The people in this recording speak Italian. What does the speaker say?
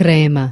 crema.